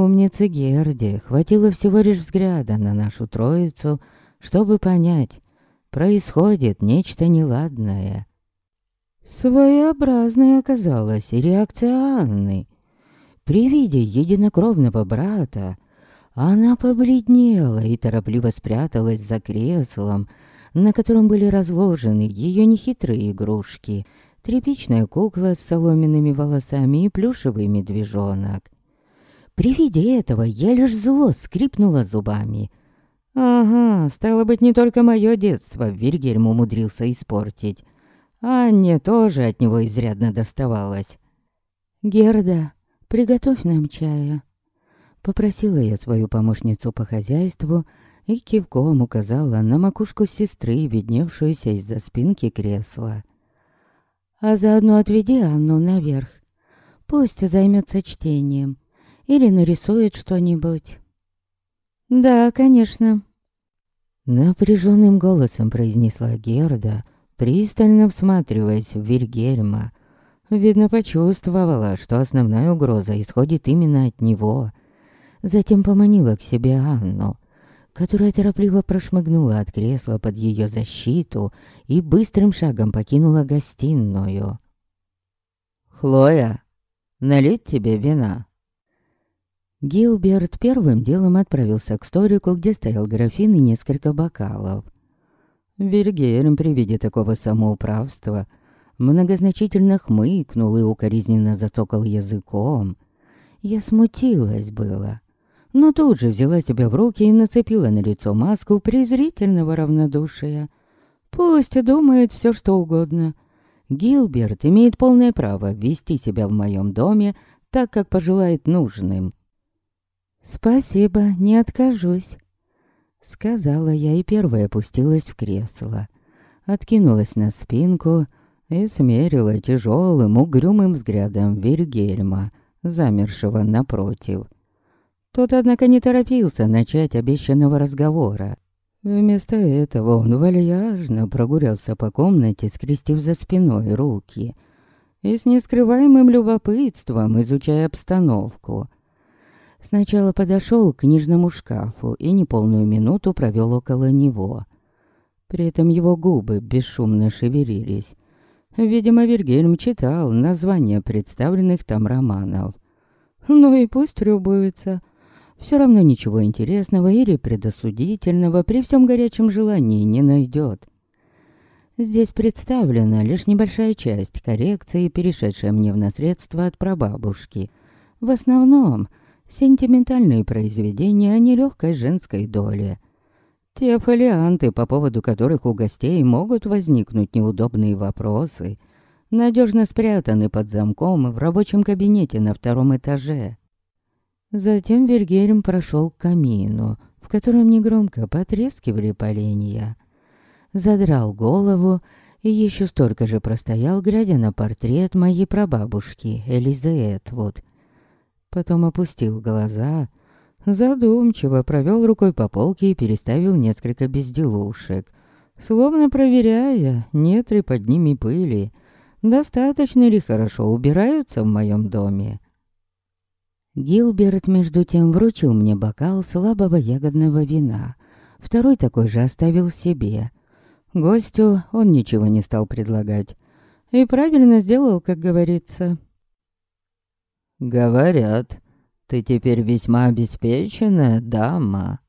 Умнице Герде хватило всего лишь взгляда на нашу троицу, чтобы понять, происходит нечто неладное. Своеобразной оказалась и реакция Анны. При виде единокровного брата она побледнела и торопливо спряталась за креслом, на котором были разложены ее нехитрые игрушки, тряпичная кукла с соломенными волосами и плюшевый медвежонок. При виде этого я лишь зло скрипнула зубами. Ага, стало быть, не только мое детство Вильгельм умудрился испортить. Анне тоже от него изрядно доставалось. «Герда, приготовь нам чая». Попросила я свою помощницу по хозяйству и кивком указала на макушку сестры, видневшуюся из-за спинки кресла. «А заодно отведи Анну наверх. Пусть займется чтением или нарисует что-нибудь». «Да, конечно». Напряженным голосом произнесла Герда, пристально всматриваясь в Вильгельма. Видно, почувствовала, что основная угроза исходит именно от него. Затем поманила к себе Анну, которая торопливо прошмыгнула от кресла под ее защиту и быстрым шагом покинула гостиную. «Хлоя, налить тебе вина?» Гилберт первым делом отправился к сторику, где стоял графин и несколько бокалов. Вильгельм при виде такого самоуправства многозначительно хмыкнул и укоризненно зацокал языком. Я смутилась было, но тут же взяла себя в руки и нацепила на лицо маску презрительного равнодушия. Пусть думает все что угодно. Гилберт имеет полное право вести себя в моем доме так, как пожелает нужным. «Спасибо, не откажусь», — сказала я и первая опустилась в кресло. Откинулась на спинку и смерила тяжелым угрюмым взглядом Вильгельма, замершего напротив. Тот, однако, не торопился начать обещанного разговора. Вместо этого он вальяжно прогулялся по комнате, скрестив за спиной руки и с нескрываемым любопытством изучая обстановку — Сначала подошел к книжному шкафу и неполную минуту провел около него. При этом его губы бесшумно шевелились. Видимо, Вильгельм читал названия представленных там романов. Ну и пусть любуется. Все равно ничего интересного или предосудительного при всем горячем желании не найдет. Здесь представлена лишь небольшая часть коррекции, перешедшая мне в наследство от прабабушки. В основном Сентиментальные произведения о нелегкой женской доле. Те фолианты, по поводу которых у гостей могут возникнуть неудобные вопросы, надежно спрятаны под замком в рабочем кабинете на втором этаже. Затем Вильгельм прошел к камину, в котором негромко потрескивали поленья. Задрал голову и еще столько же простоял, глядя на портрет моей прабабушки Элизы Этвуд, Потом опустил глаза, задумчиво провел рукой по полке и переставил несколько безделушек, словно проверяя, нет ли под ними пыли, достаточно ли хорошо убираются в моем доме. Гилберт, между тем, вручил мне бокал слабого ягодного вина. Второй такой же оставил себе. Гостю он ничего не стал предлагать. И правильно сделал, как говорится. «Говорят, ты теперь весьма обеспеченная дама».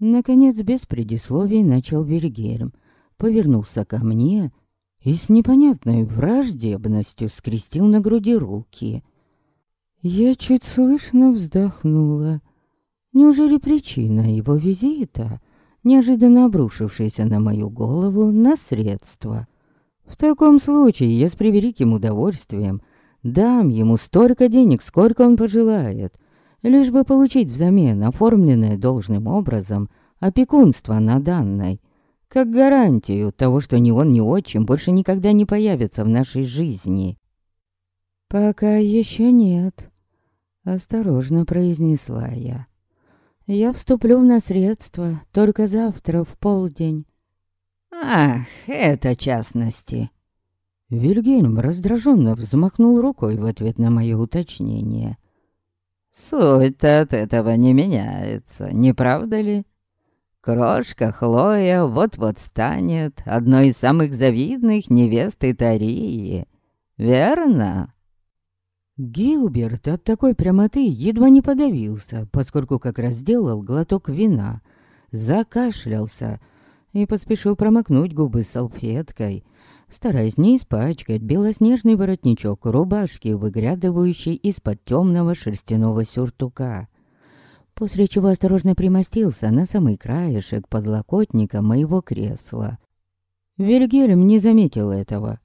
Наконец, без предисловий, начал Вильгельм. Повернулся ко мне и с непонятной враждебностью скрестил на груди руки. Я чуть слышно вздохнула. Неужели причина его визита, неожиданно обрушившаяся на мою голову, наследство? В таком случае я с превеликим удовольствием Дам ему столько денег, сколько он пожелает, лишь бы получить взамен оформленное должным образом опекунство на данной, как гарантию того, что ни он, ни отчим больше никогда не появятся в нашей жизни. «Пока еще нет», — осторожно произнесла я. «Я вступлю в наследство только завтра в полдень». «Ах, это частности», Вильгельм раздраженно взмахнул рукой в ответ на мое уточнение. Суть-то от этого не меняется, не правда ли? Крошка Хлоя вот-вот станет одной из самых завидных невест Итарии, верно? Гилберт от такой прямоты едва не подавился, поскольку как раз сделал глоток вина, закашлялся и поспешил промокнуть губы салфеткой, стараясь не испачкать белоснежный воротничок рубашки, выглядывающий из-под темного шерстяного сюртука после чего осторожно примостился на самый краешек подлокотника моего кресла. Вильгельм не заметил этого.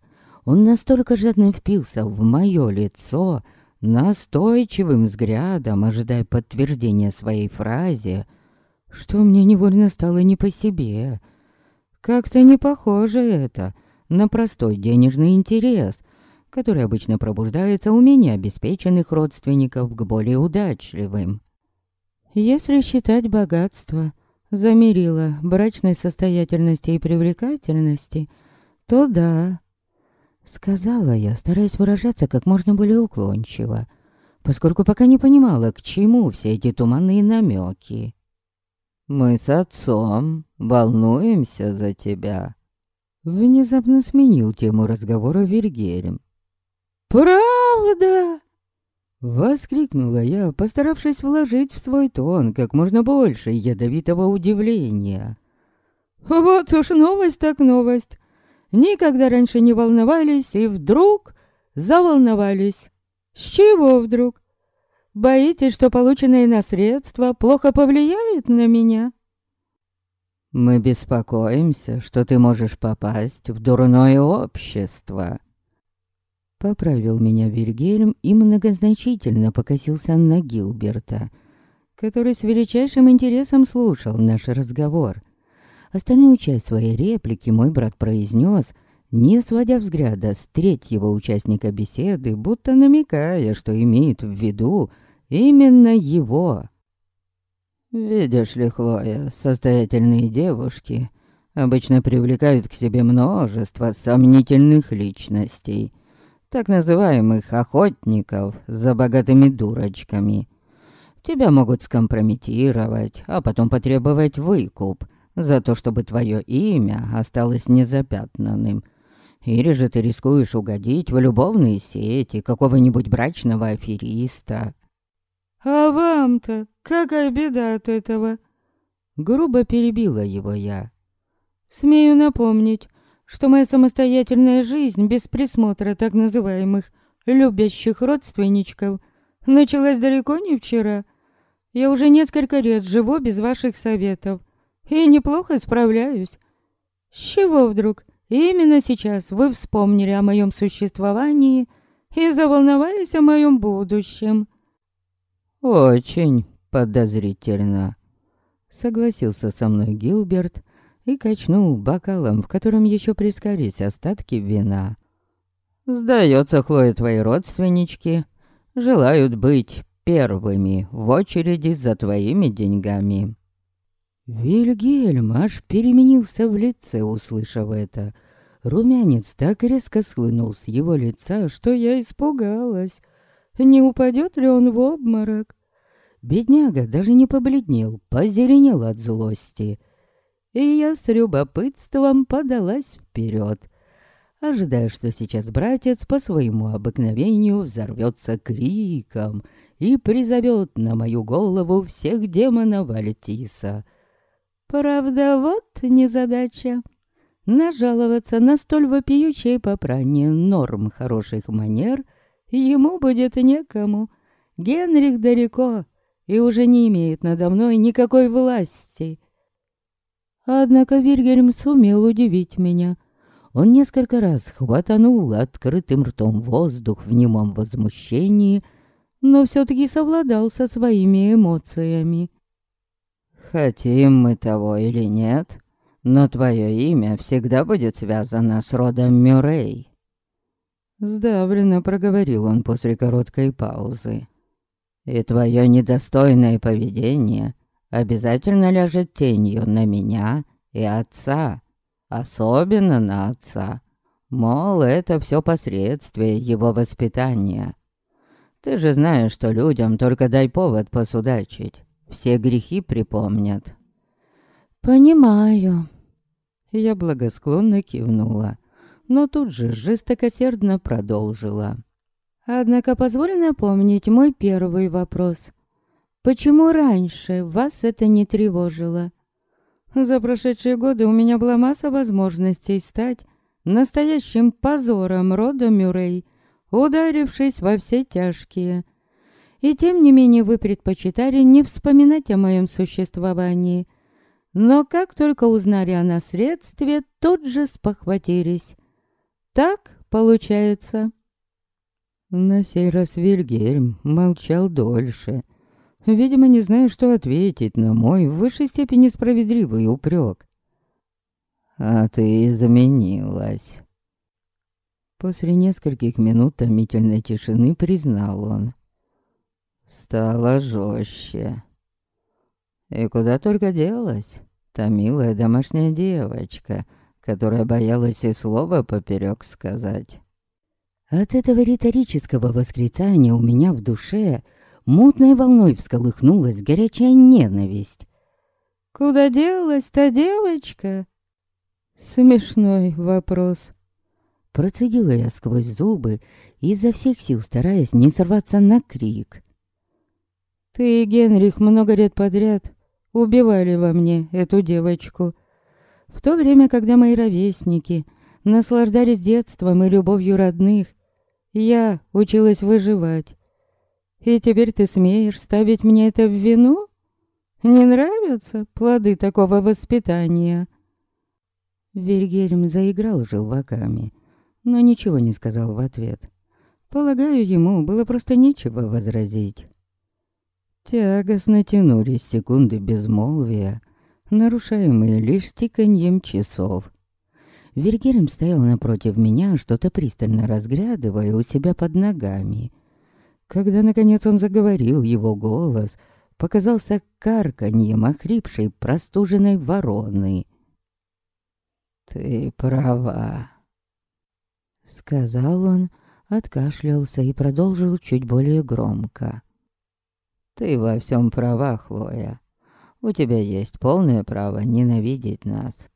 Он настолько жадно впился в мое лицо, настойчивым взглядом, ожидая подтверждения своей фразе, что мне невольно стало не по себе. Как-то не похоже это на простой денежный интерес, который обычно пробуждается у менее обеспеченных родственников к более удачливым. Если считать богатство за брачной состоятельности и привлекательности, то да. Сказала я, стараясь выражаться как можно более уклончиво, поскольку пока не понимала, к чему все эти туманные намеки. «Мы с отцом волнуемся за тебя», — внезапно сменил тему разговора Вильгельм. «Правда?» Воскликнула я, постаравшись вложить в свой тон как можно больше ядовитого удивления. «Вот уж новость так новость. Никогда раньше не волновались и вдруг заволновались. С чего вдруг? Боитесь, что полученное наследство плохо повлияет на меня?» «Мы беспокоимся, что ты можешь попасть в дурное общество», Поправил меня Вильгельм и многозначительно покосился на Гилберта, который с величайшим интересом слушал наш разговор. Остальную часть своей реплики мой брат произнес, не сводя взгляда с третьего участника беседы, будто намекая, что имеет в виду именно его. «Видишь ли, Хлоя, состоятельные девушки обычно привлекают к себе множество сомнительных личностей» так называемых охотников за богатыми дурочками. Тебя могут скомпрометировать, а потом потребовать выкуп за то, чтобы твое имя осталось незапятнанным. Или же ты рискуешь угодить в любовные сети какого-нибудь брачного афериста. «А вам-то какая беда от этого?» Грубо перебила его я. «Смею напомнить, что моя самостоятельная жизнь без присмотра так называемых любящих родственничков началась далеко не вчера. Я уже несколько лет живу без ваших советов и неплохо справляюсь. С чего вдруг именно сейчас вы вспомнили о моем существовании и заволновались о моем будущем? Очень подозрительно, согласился со мной Гилберт, и качнул бокалом, в котором еще прискорись остатки вина. «Сдается, Хлоя, твои родственнички желают быть первыми в очереди за твоими деньгами». Вильгельм аж переменился в лице, услышав это. Румянец так резко слынул с его лица, что я испугалась. Не упадет ли он в обморок? Бедняга даже не побледнел, позеленел от злости и я с любопытством подалась вперед, ожидая, что сейчас братец по своему обыкновению взорвется криком и призовет на мою голову всех демонов Альтиса. Правда, вот незадача. Нажаловаться на столь вопиющее попрание норм хороших манер ему будет некому. Генрих далеко и уже не имеет надо мной никакой власти. Однако Вильгельм сумел удивить меня. Он несколько раз хватанул открытым ртом воздух в немом возмущении, но все-таки совладал со своими эмоциями. «Хотим мы того или нет, но твое имя всегда будет связано с родом Мюррей». Сдавленно проговорил он после короткой паузы. «И твое недостойное поведение обязательно ляжет тенью на меня и отца, особенно на отца. Мол, это все последствия его воспитания. Ты же знаешь, что людям только дай повод посудачить. Все грехи припомнят. Понимаю. Я благосклонно кивнула, но тут же жестокосердно продолжила. Однако позволь напомнить мой первый вопрос. Почему раньше вас это не тревожило? За прошедшие годы у меня была масса возможностей стать настоящим позором рода Мюррей, ударившись во все тяжкие. И тем не менее вы предпочитали не вспоминать о моем существовании. Но как только узнали о наследстве, тут же спохватились. Так получается. На сей раз Вильгельм молчал дольше. Видимо, не зная, что ответить на мой в высшей степени справедливый упрек. «А ты изменилась». После нескольких минут томительной тишины признал он. Стало жестче. И куда только делась та милая домашняя девочка, которая боялась и слова поперек сказать. От этого риторического восклицания у меня в душе мутной волной всколыхнулась горячая ненависть. «Куда делась та девочка?» Смешной вопрос. Процедила я сквозь зубы, изо всех сил стараясь не сорваться на крик. «Ты и Генрих много лет подряд убивали во мне эту девочку. В то время, когда мои ровесники наслаждались детством и любовью родных, я училась выживать. И теперь ты смеешь ставить мне это в вину? Не нравятся плоды такого воспитания?» Вильгельм заиграл желваками, но ничего не сказал в ответ. Полагаю, ему было просто нечего возразить. Тягостно тянулись секунды безмолвия, нарушаемые лишь тиканьем часов. Вильгельм стоял напротив меня, что-то пристально разглядывая у себя под ногами. Когда, наконец, он заговорил, его голос показался карканьем охрипшей простуженной вороны. «Ты права», Сказал он, откашлялся и продолжил чуть более громко. «Ты во всем права, Хлоя. У тебя есть полное право ненавидеть нас.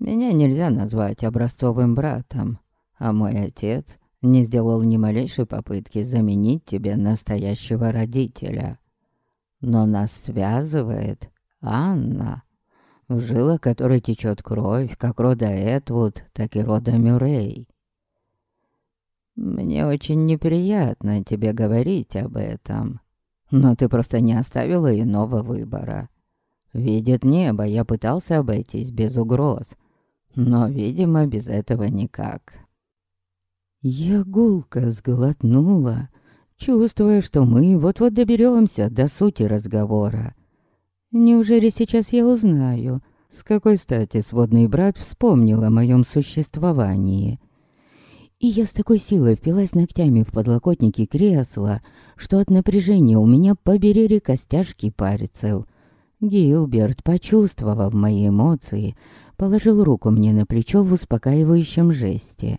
Меня нельзя назвать образцовым братом, а мой отец не сделал ни малейшей попытки заменить тебе настоящего родителя. Но нас связывает Анна, в жилах которой течет кровь, как рода Этвуд, так и рода Мюррей. Мне очень неприятно тебе говорить об этом, но ты просто не оставила иного выбора. Видит небо, я пытался обойтись без угроз, но, видимо, без этого никак. Я гулко сглотнула, чувствуя, что мы вот-вот доберемся до сути разговора. Неужели сейчас я узнаю, с какой стати сводный брат вспомнил о моем существовании? И я с такой силой впилась ногтями в подлокотники кресла, что от напряжения у меня поберели костяшки пальцев. Гилберт, почувствовав мои эмоции, положил руку мне на плечо в успокаивающем жесте.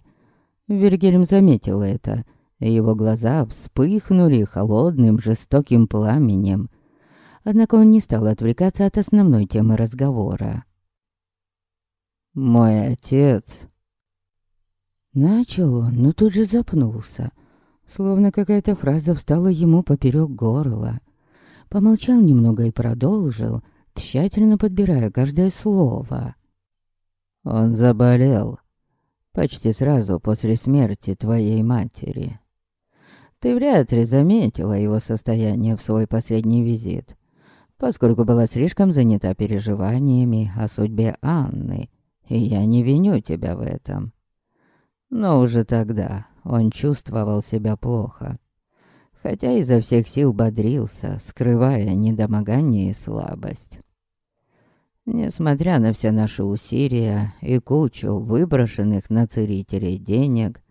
Вильгельм заметил это. Его глаза вспыхнули холодным, жестоким пламенем. Однако он не стал отвлекаться от основной темы разговора. «Мой отец Начал он, но тут же запнулся, словно какая-то фраза встала ему поперек горла. Помолчал немного и продолжил, тщательно подбирая каждое слово. Он заболел почти сразу после смерти твоей матери. Ты вряд ли заметила его состояние в свой последний визит, поскольку была слишком занята переживаниями о судьбе Анны, и я не виню тебя в этом. Но уже тогда он чувствовал себя плохо. Хотя изо всех сил бодрился, скрывая недомогание и слабость. Несмотря на все наши усилия и кучу выброшенных на целителей денег,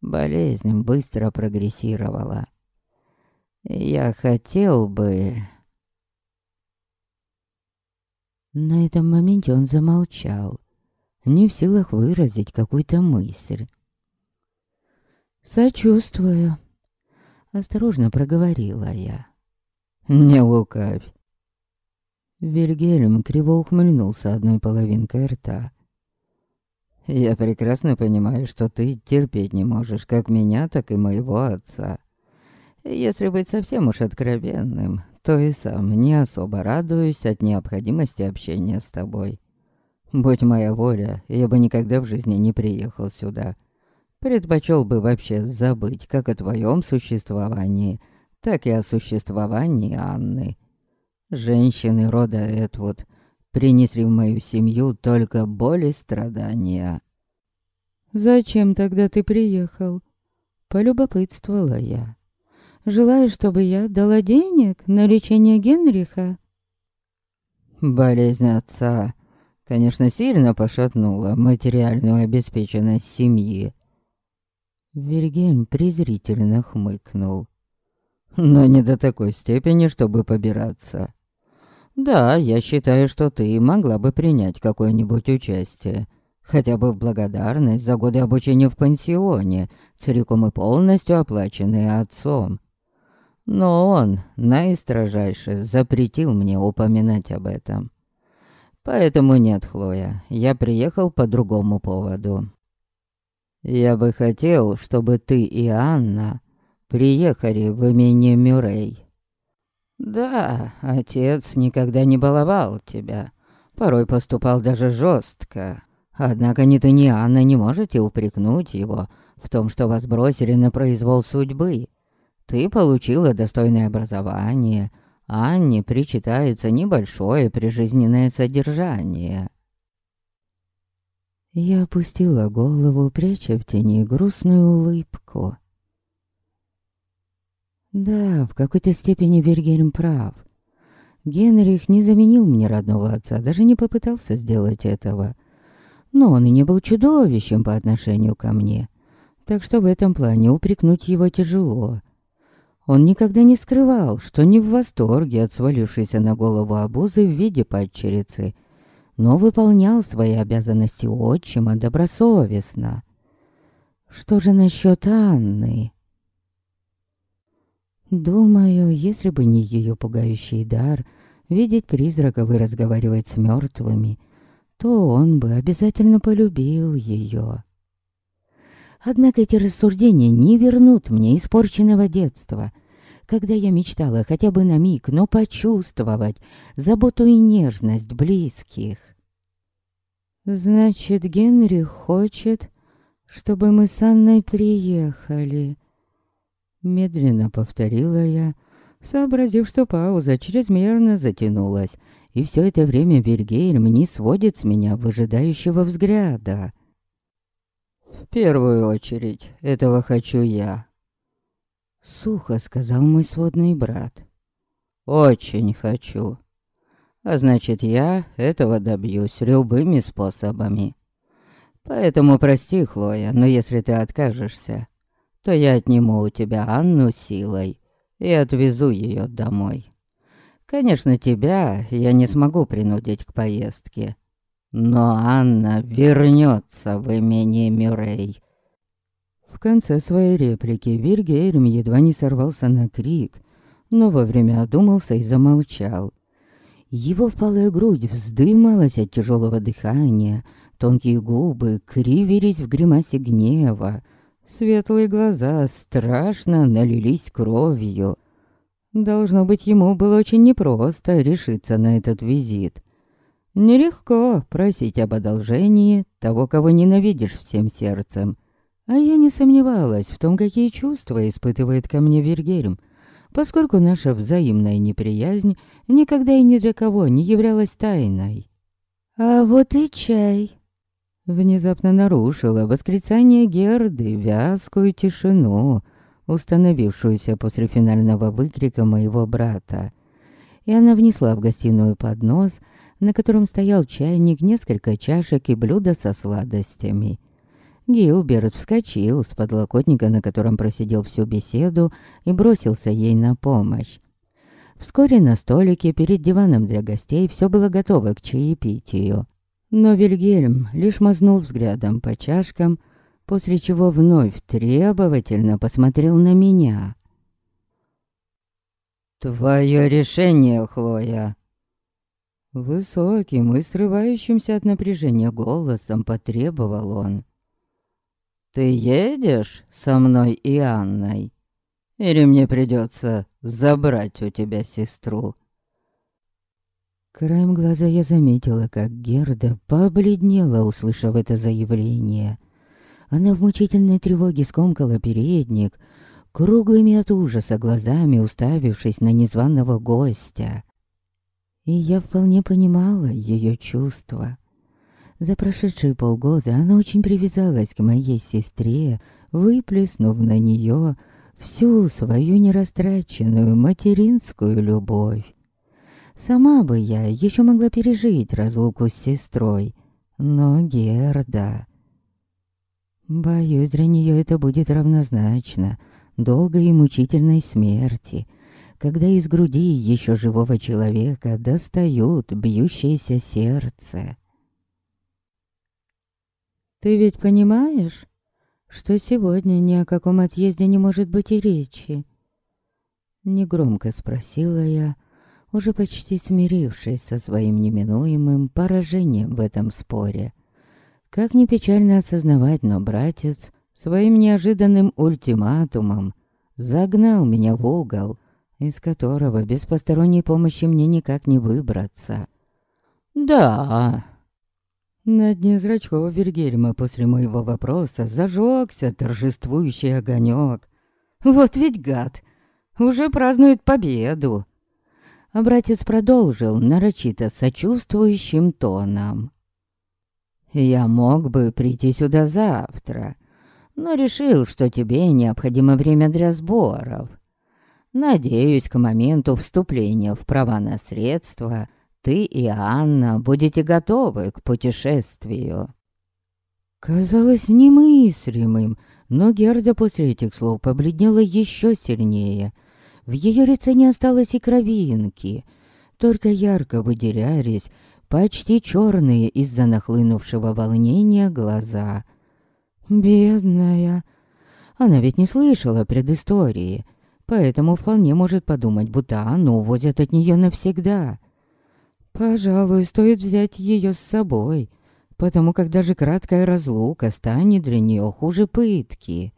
болезнь быстро прогрессировала. Я хотел бы... На этом моменте он замолчал, не в силах выразить какую-то мысль. «Сочувствую». Осторожно проговорила я. «Не лукавь». Вильгельм криво ухмыльнулся одной половинкой рта. «Я прекрасно понимаю, что ты терпеть не можешь как меня, так и моего отца. Если быть совсем уж откровенным, то и сам не особо радуюсь от необходимости общения с тобой. Будь моя воля, я бы никогда в жизни не приехал сюда. Предпочел бы вообще забыть как о твоем существовании, так и о существовании Анны. Женщины рода Этвуд принесли в мою семью только боль и страдания. «Зачем тогда ты приехал?» Полюбопытствовала я. «Желаешь, чтобы я дала денег на лечение Генриха?» Болезнь отца, конечно, сильно пошатнула материальную обеспеченность семьи. Вильгельм презрительно хмыкнул. Но не до такой степени, чтобы побираться. Да, я считаю, что ты могла бы принять какое-нибудь участие. Хотя бы в благодарность за годы обучения в пансионе, целиком и полностью оплаченные отцом. Но он наистрожайше запретил мне упоминать об этом. Поэтому нет, Хлоя, я приехал по другому поводу. Я бы хотел, чтобы ты и Анна приехали в имени Мюррей. Да, отец никогда не баловал тебя. Порой поступал даже жестко. Однако ни ты, ни Анна не можете упрекнуть его в том, что вас бросили на произвол судьбы. Ты получила достойное образование, Анне причитается небольшое прижизненное содержание. Я опустила голову, пряча в тени грустную улыбку. Да, в какой-то степени Вильгельм прав. Генрих не заменил мне родного отца, даже не попытался сделать этого. Но он и не был чудовищем по отношению ко мне. Так что в этом плане упрекнуть его тяжело. Он никогда не скрывал, что не в восторге от свалившейся на голову обузы в виде падчерицы — но выполнял свои обязанности отчима добросовестно. Что же насчет Анны? Думаю, если бы не ее пугающий дар видеть призраков и разговаривать с мертвыми, то он бы обязательно полюбил ее. Однако эти рассуждения не вернут мне испорченного детства, когда я мечтала хотя бы на миг, но почувствовать заботу и нежность близких. Значит, Генри хочет, чтобы мы с Анной приехали. Медленно повторила я, сообразив, что пауза чрезмерно затянулась, и все это время Вильгельм не сводит с меня выжидающего взгляда. «В первую очередь, этого хочу я», — сухо сказал мой сводный брат. «Очень хочу. А значит, я этого добьюсь любыми способами. Поэтому прости, Хлоя, но если ты откажешься, то я отниму у тебя Анну силой и отвезу ее домой. Конечно, тебя я не смогу принудить к поездке, но Анна вернется в имени Мюррей. В конце своей реплики Вильгельм едва не сорвался на крик, но вовремя одумался и замолчал. Его впалая грудь вздымалась от тяжелого дыхания, тонкие губы кривились в гримасе гнева, светлые глаза страшно налились кровью. Должно быть, ему было очень непросто решиться на этот визит. Нелегко просить об одолжении того, кого ненавидишь всем сердцем. А я не сомневалась в том, какие чувства испытывает ко мне Вильгельм, поскольку наша взаимная неприязнь никогда и ни для кого не являлась тайной. «А вот и чай!» Внезапно нарушила восклицание Герды вязкую тишину, установившуюся после финального выкрика моего брата. И она внесла в гостиную поднос, на котором стоял чайник, несколько чашек и блюдо со сладостями. Гилберт вскочил с подлокотника, на котором просидел всю беседу, и бросился ей на помощь. Вскоре на столике перед диваном для гостей все было готово к чаепитию. Но Вильгельм лишь мазнул взглядом по чашкам, после чего вновь требовательно посмотрел на меня. «Твое решение, Хлоя!» Высоким и срывающимся от напряжения голосом потребовал он. «Ты едешь со мной и Анной? Или мне придется забрать у тебя сестру?» Краем глаза я заметила, как Герда побледнела, услышав это заявление. Она в мучительной тревоге скомкала передник, круглыми от ужаса глазами уставившись на незваного гостя. И я вполне понимала ее чувства. За прошедшие полгода она очень привязалась к моей сестре, выплеснув на нее всю свою нерастраченную материнскую любовь. Сама бы я еще могла пережить разлуку с сестрой, но Герда... Боюсь, для нее это будет равнозначно долгой и мучительной смерти, когда из груди еще живого человека достают бьющееся сердце. «Ты ведь понимаешь, что сегодня ни о каком отъезде не может быть и речи?» Негромко спросила я, уже почти смирившись со своим неминуемым поражением в этом споре. Как ни печально осознавать, но братец своим неожиданным ультиматумом загнал меня в угол, из которого без посторонней помощи мне никак не выбраться. «Да...» На дне зрачков Вильгельма после моего вопроса зажегся торжествующий огонек. Вот ведь гад! Уже празднует победу! А братец продолжил нарочито сочувствующим тоном. «Я мог бы прийти сюда завтра, но решил, что тебе необходимо время для сборов. Надеюсь, к моменту вступления в права наследства ты и Анна будете готовы к путешествию». Казалось немыслимым, но Герда после этих слов побледнела еще сильнее — в ее лице не осталось и кровинки, только ярко выделялись почти черные из-за нахлынувшего волнения глаза. Бедная. Она ведь не слышала предыстории, поэтому вполне может подумать, будто Анну увозят от нее навсегда. Пожалуй, стоит взять ее с собой, потому как даже краткая разлука станет для нее хуже пытки.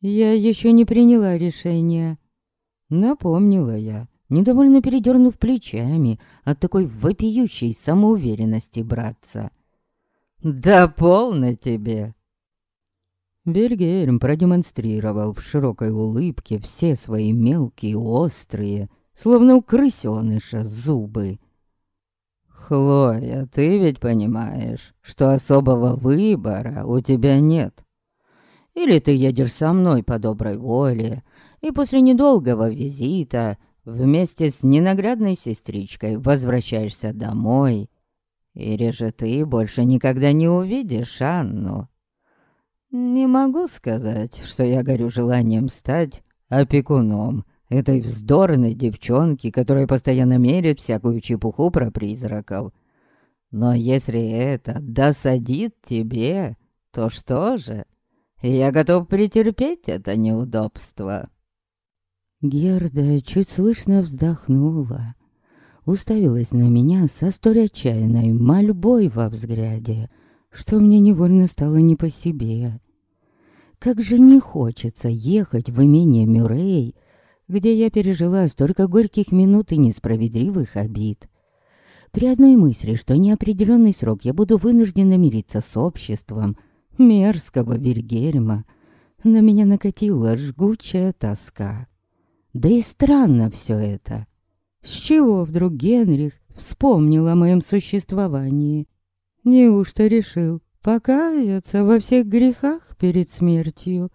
Я еще не приняла решения. Напомнила я, недовольно передернув плечами от такой вопиющей самоуверенности братца. «Да полно тебе!» Бергерм продемонстрировал в широкой улыбке все свои мелкие, острые, словно у крысёныша, зубы. «Хлоя, ты ведь понимаешь, что особого выбора у тебя нет. Или ты едешь со мной по доброй воле, и после недолгого визита вместе с ненаглядной сестричкой возвращаешься домой. Или же ты больше никогда не увидишь Анну. Не могу сказать, что я горю желанием стать опекуном этой вздорной девчонки, которая постоянно мерит всякую чепуху про призраков. Но если это досадит тебе, то что же? Я готов претерпеть это неудобство». Герда чуть слышно вздохнула, уставилась на меня со столь отчаянной мольбой во взгляде, что мне невольно стало не по себе. Как же не хочется ехать в имение Мюррей, где я пережила столько горьких минут и несправедливых обид. При одной мысли, что неопределенный срок я буду вынуждена мириться с обществом — мерзкого Вильгельма, на меня накатила жгучая тоска. Да и странно все это. С чего вдруг Генрих вспомнил о моем существовании? Неужто решил покаяться во всех грехах перед смертью?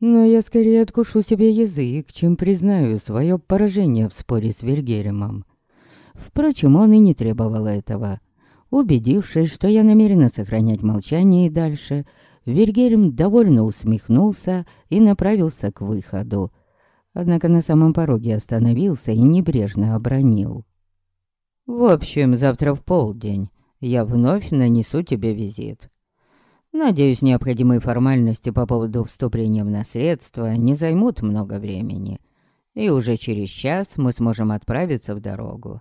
Но я скорее откушу себе язык, чем признаю свое поражение в споре с Вильгельмом. Впрочем, он и не требовал этого. Убедившись, что я намерена сохранять молчание и дальше, Вильгельм довольно усмехнулся и направился к выходу. Однако на самом пороге остановился и небрежно обронил. «В общем, завтра в полдень я вновь нанесу тебе визит. Надеюсь, необходимые формальности по поводу вступления в наследство не займут много времени. и уже через час мы сможем отправиться в дорогу.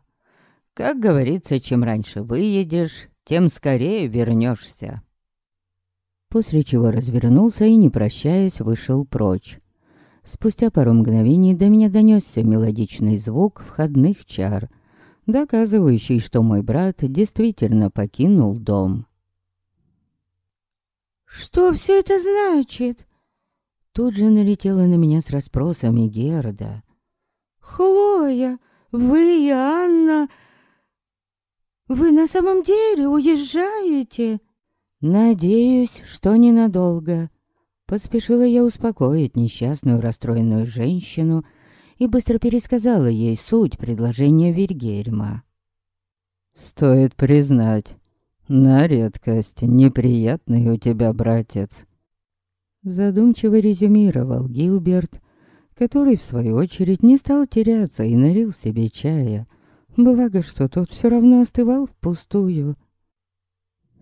Как говорится, чем раньше выедешь, тем скорее вернешься. После чего развернулся и, не прощаясь, вышел прочь. Спустя пару мгновений до меня донесся мелодичный звук входных чар, доказывающий, что мой брат действительно покинул дом. «Что все это значит?» Тут же налетела на меня с расспросами Герда. «Хлоя, вы и Анна... Вы на самом деле уезжаете?» «Надеюсь, что ненадолго». Поспешила я успокоить несчастную расстроенную женщину и быстро пересказала ей суть предложения Вильгельма. «Стоит признать, на редкость неприятный у тебя братец», задумчиво резюмировал Гилберт, который, в свою очередь, не стал теряться и налил себе чая, благо, что тот все равно остывал впустую.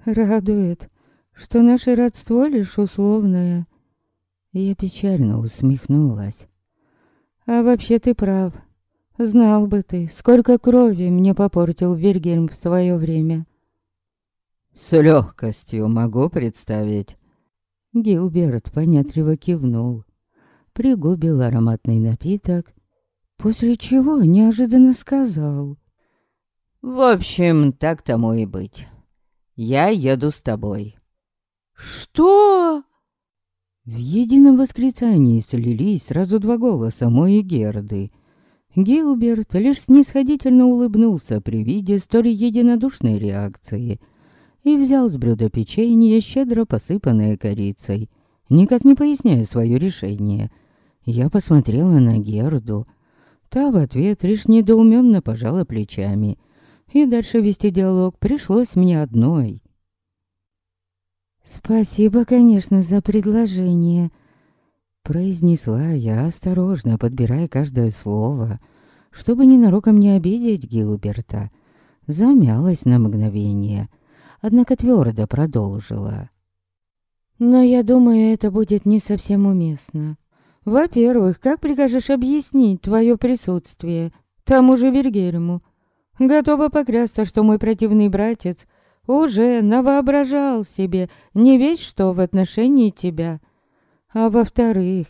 «Радует, что наше родство лишь условное». Я печально усмехнулась. «А вообще ты прав. Знал бы ты, сколько крови мне попортил Вильгельм в свое время». «С легкостью могу представить». Гилберт понятливо кивнул. Пригубил ароматный напиток, после чего неожиданно сказал. «В общем, так тому и быть. Я еду с тобой». «Что?» В едином восклицании слились сразу два голоса мой и Герды. Гилберт лишь снисходительно улыбнулся при виде столь единодушной реакции и взял с блюда печенье, щедро посыпанное корицей, никак не поясняя свое решение. Я посмотрела на Герду. Та в ответ лишь недоуменно пожала плечами. И дальше вести диалог пришлось мне одной. «Спасибо, конечно, за предложение», — произнесла я, осторожно подбирая каждое слово, чтобы ненароком не обидеть Гилберта. Замялась на мгновение, однако твердо продолжила. «Но я думаю, это будет не совсем уместно. Во-первых, как прикажешь объяснить твое присутствие тому же Вильгельму? Готова поклясться, что мой противный братец уже навоображал себе не весь что в отношении тебя. А во-вторых,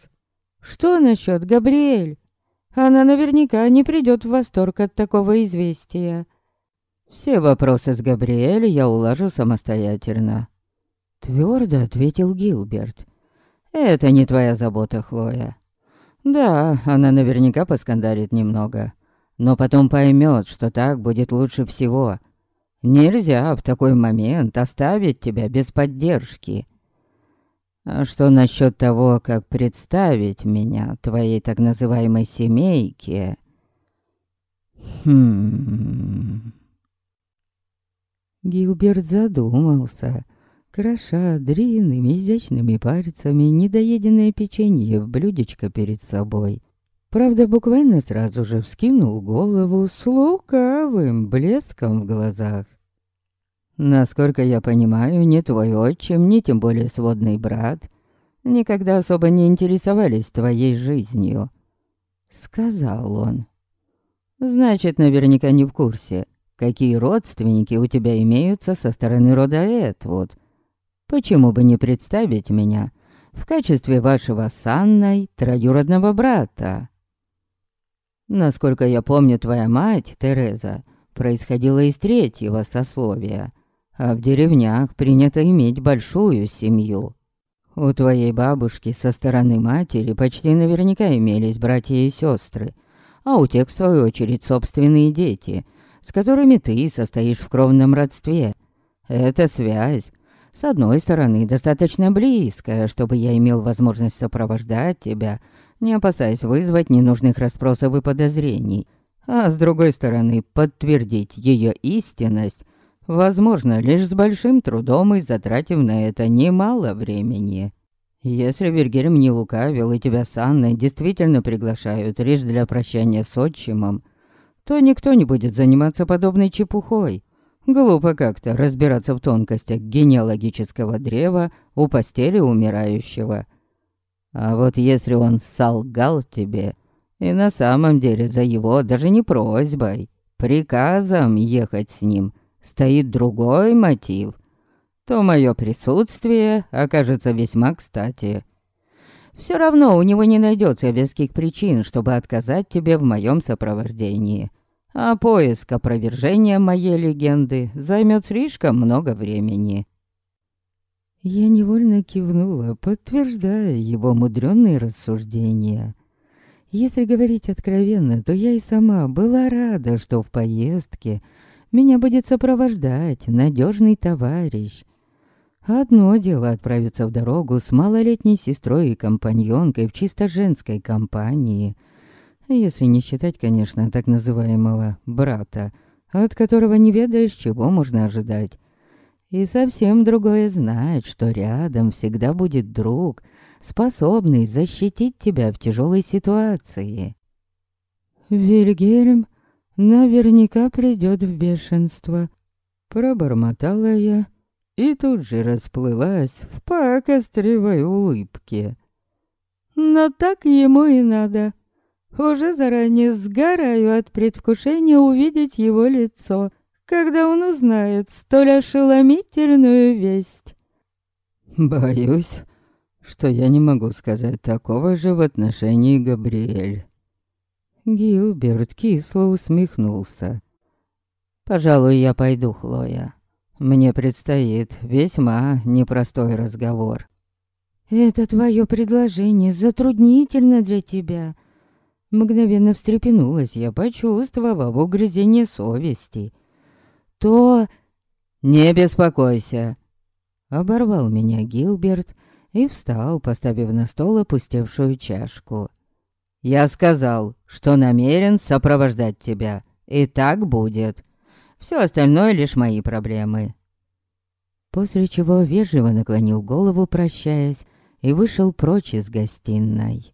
что насчет Габриэль? Она наверняка не придет в восторг от такого известия. Все вопросы с Габриэль я улажу самостоятельно. Твердо ответил Гилберт. Это не твоя забота, Хлоя. Да, она наверняка поскандалит немного, но потом поймет, что так будет лучше всего — Нельзя в такой момент оставить тебя без поддержки. А что насчет того, как представить меня твоей так называемой семейке? Хм... Гилберт задумался, кроша длинными изящными пальцами недоеденное печенье в блюдечко перед собой. Правда, буквально сразу же вскинул голову с лукавым блеском в глазах. Насколько я понимаю, ни твой отчим, ни тем более сводный брат никогда особо не интересовались твоей жизнью, сказал он. Значит, наверняка не в курсе, какие родственники у тебя имеются со стороны рода Этвуд. Почему бы не представить меня в качестве вашего с троюродного брата? Насколько я помню, твоя мать, Тереза, происходила из третьего сословия, а в деревнях принято иметь большую семью. У твоей бабушки со стороны матери почти наверняка имелись братья и сестры, а у тех, в свою очередь, собственные дети, с которыми ты состоишь в кровном родстве. Эта связь, с одной стороны, достаточно близкая, чтобы я имел возможность сопровождать тебя – не опасаясь вызвать ненужных расспросов и подозрений, а с другой стороны подтвердить ее истинность, возможно, лишь с большим трудом и затратив на это немало времени. Если Вильгельм не лукавил и тебя с Анной действительно приглашают лишь для прощания с отчимом, то никто не будет заниматься подобной чепухой. Глупо как-то разбираться в тонкостях генеалогического древа у постели умирающего. А вот если он солгал тебе И на самом деле за его даже не просьбой, приказом ехать с ним стоит другой мотив, то мое присутствие окажется весьма кстати. Все равно у него не найдется веских причин, чтобы отказать тебе в моем сопровождении. А поиск опровержения моей легенды займет слишком много времени. Я невольно кивнула, подтверждая его мудрённые рассуждения. Если говорить откровенно, то я и сама была рада, что в поездке меня будет сопровождать надежный товарищ. Одно дело отправиться в дорогу с малолетней сестрой и компаньонкой в чисто женской компании, если не считать, конечно, так называемого «брата», от которого не ведаешь, чего можно ожидать. И совсем другое знать, что рядом всегда будет друг, способный защитить тебя в тяжелой ситуации. Вильгельм наверняка придет в бешенство. Пробормотала я и тут же расплылась в пакостривой улыбке. Но так ему и надо. Уже заранее сгораю от предвкушения увидеть его лицо — когда он узнает столь ошеломительную весть. Боюсь, что я не могу сказать такого же в отношении Габриэль. Гилберт кисло усмехнулся. «Пожалуй, я пойду, Хлоя. Мне предстоит весьма непростой разговор». «Это твое предложение затруднительно для тебя». Мгновенно встрепенулась я, почувствовав угрызение совести то...» «Не беспокойся!» Оборвал меня Гилберт и встал, поставив на стол опустевшую чашку. «Я сказал, что намерен сопровождать тебя, и так будет. Все остальное лишь мои проблемы». После чего вежливо наклонил голову, прощаясь, и вышел прочь из гостиной.